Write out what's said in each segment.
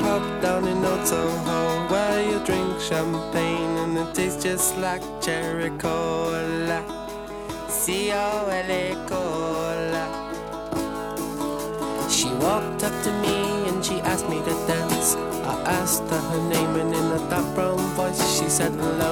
around Soho where you drink champagne and it tastes just like cherry cola. C-O-L-A cola. She walked up to me and she asked me to dance. I asked her her name and in a dark brown voice she said Lola.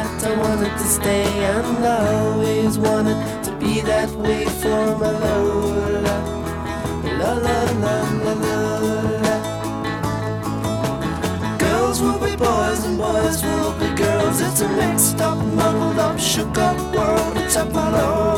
That I wanted to stay, and I always wanted to be that way for my Lola. La la la la la. Girls will be boys and boys will be girls. It's a mixed up, muddled up, shook up world. It's up my Lola.